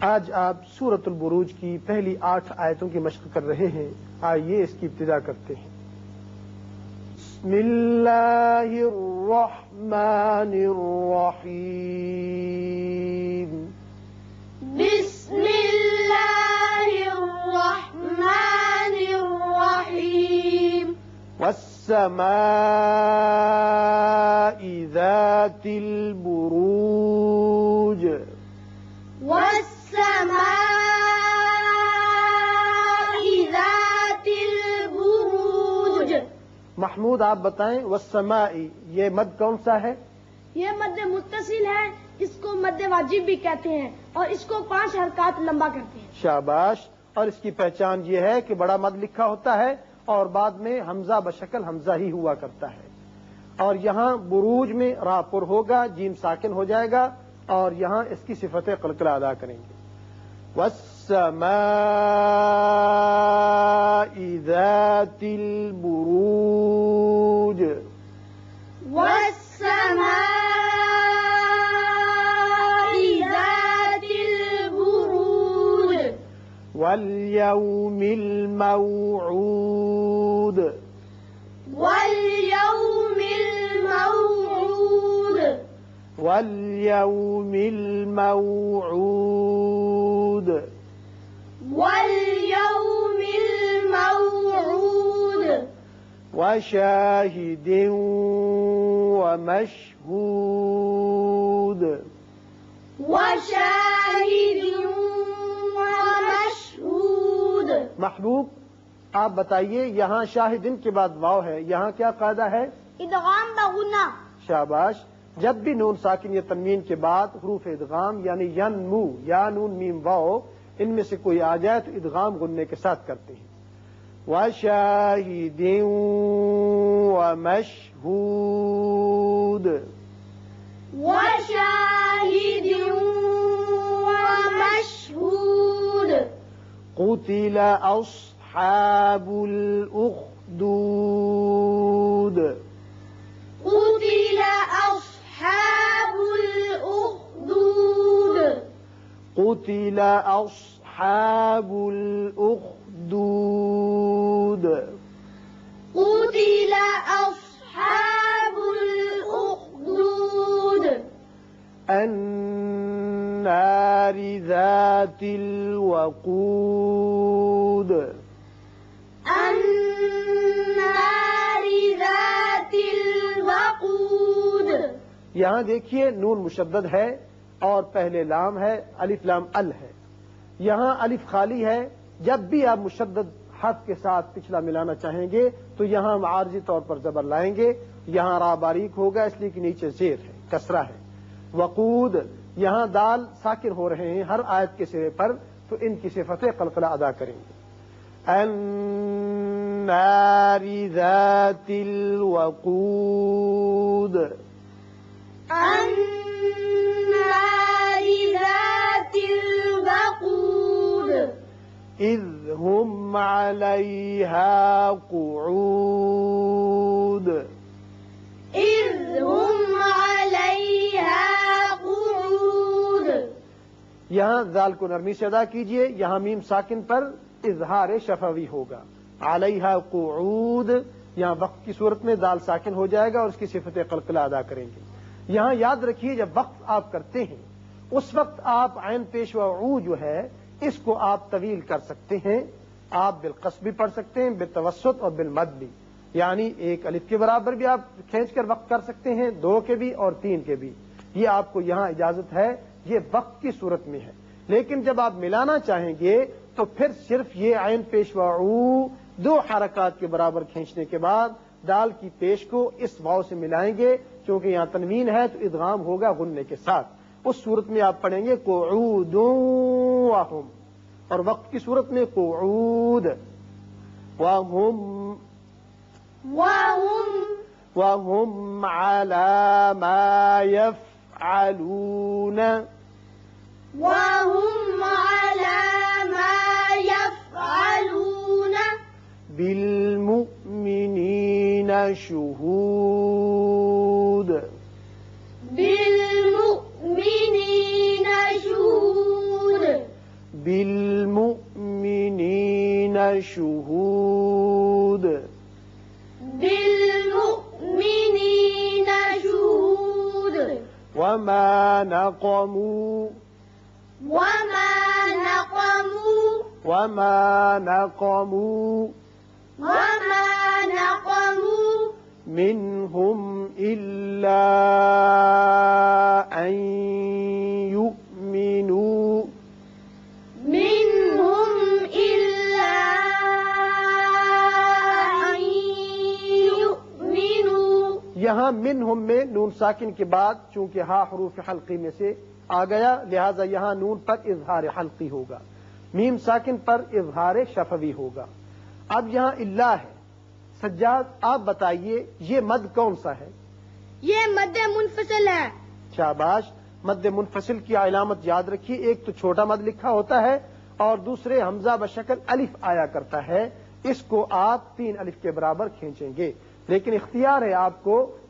آج آپ سورت البروج کی پہلی آٹھ آیتوں کی مشق کر رہے ہیں۔ آئیے اس کی ابتدا کرتے ہیں۔ بسم اللہ الرحمن الرحیم۔ بسم الله الرحمن الرحيم والسماء ذات البروج۔ والسماء محمود آپ بتائیں والسماء یہ مد کون سا ہے؟ یہ مد متصل ہے اس کو مد واجب بھی کہتے ہیں اور اس کو پانچ حرکات لمبا کرتے ہیں۔ شاباش اور اس کی پہچان یہ ہے کہ بڑا مد لکھا ہوتا ہے اور بعد میں حمزہ بشکل حمزہ ہی ہوا کرتا ہے۔ اور یہاں بروج میں را پر ہوگا جیم ساکن ہو جائے گا اور یہاں اس کی صفت قلقلہ ادا کریں گے۔ والسماء ذات البروج. والسماء ذات البروج. واليوم الموعود. واليوم الموعود. واليوم الموعود. واليوم الموعود. وشاهد ومشهود. وشاهد ومشهود. محبوب آپ بتائیے یہاں شاہدین کے بعد واو ہے یہاں کیا قاعدہ ہے؟ ادغام بغنا شاباش جب بھی نون ساکن یا تنوین کے بعد حروف ادغام یعنی ین مو یا نون میم واو ان میں سے کوئی آ جائے تو ادغام غننے کے ساتھ کرتے ہیں۔ وشاہد ومشہود وشاهد ومشهود۔ قتل أصحاب الأخدود۔ قتل أصحاب الأخدود۔ قتل أصحاب الأخدود. قتل أصحاب الأخدود. النار ذات الوقود. النار ذات الوقود. یہاں دیکھیے نون مشدد ہے اور پہلے لام ہے الف لام ال ہے۔ یہاں الف خالی ہے۔ جب بھی آپ مشدد حرف کے ساتھ پچھلا ملانا چاہیں گے، تو یہاں ہم عارضی طور پر زبر لائیں گے۔ یہاں را باریک ہوگا، اس لیے کہ نیچے زیر ہے، کسرہ ہے۔ وقود، یہاں دال ساکر ہو رہے ہیں ہر آیت کے سرے پر، تو ان کی صفت قلقلہ ادا کریں گے۔ ذات الوقود۔ إذ هم عليها قعود إذ هم عليها قعود یہاں ذال کو نرمی سے ادا کیجیے یہاں میم ساکن پر اظہار شفوی ہوگا۔ علیہ قعود یہاں وقت کی صورت میں دال ساکن ہو جائے گا اور اس کی صفت قلقلہ ادا کریں گے۔ یہاں یاد رکھیے جب وقت آپ کرتے ہیں اس وقت آپ عین پیش و عو جو ہے اس کو آپ طویل کر سکتے ہیں، آپ بالقص بھی پڑھ سکتے ہیں، بالتوسط اور بالمد بھی۔ یعنی ایک الف کے برابر بھی آپ کھینچ کر وقت کر سکتے ہیں، دو کے بھی اور تین کے بھی۔ یہ آپ کو یہاں اجازت ہے، یہ وقت کی صورت میں ہے۔ لیکن جب آپ ملانا چاہیں گے، تو پھر صرف یہ عین پیش و دو حرکات کے برابر کھینچنے کے بعد دال کی پیش کو اس واؤ سے ملائیں گے کیونکہ یہاں تنوین ہے تو ادغام ہوگا غننے کے ساتھ۔ اس صورت میں آپ پڑھیں گے وهم اور وقت کی صورت میں قعود. وهم وهم وهم على ما يفعلون. وهم على ما يفعلون. بالمؤمنين شهود. شهود بالمؤمنين شهود وما نقموا۔ وما نقموا۔ وما نقموا۔ وما نقموا۔ منهم إلا أن یہاں منہم میں نون ساکن کے بعد چونکہ ہا حروف حلقی میں سے آ گیا لہذا یہاں نون پر اظہار حلقی ہوگا۔ میم ساکن پر اظہار شفوی ہوگا۔ اب یہاں اللہ ہے۔ سجاد آپ بتائیے یہ مد کون سا ہے؟ یہ مد منفصل ہے۔ شاباش مد منفصل کی علامت یاد رکھیے ایک تو چھوٹا مد لکھا ہوتا ہے اور دوسرے حمزہ بشکل الف آیا کرتا ہے۔ اس کو آپ تین الف کے برابر کھینچیں گے۔ لیکن اختیار ہے آپ کو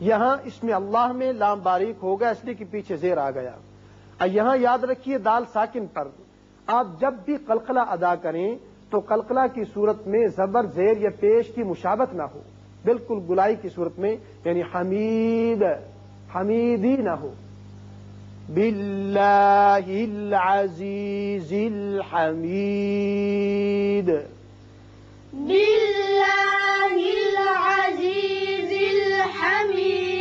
یہاں اس میں اللہ میں لام باریک ہوگا، اس لیے کہ پیچھے زیر آ گیا۔ اور یہاں یاد رکھیے دال ساکن پر۔ آپ جب بھی قلقلہ ادا کریں تو قلقلہ کی صورت میں زبر، زیر یا پیش کی مشابت نہ ہو۔ بالکل گلائی کی صورت میں یعنی حمید، حمیدی نہ ہو۔ بالله العزيز الحميد بالله العزيز الحميد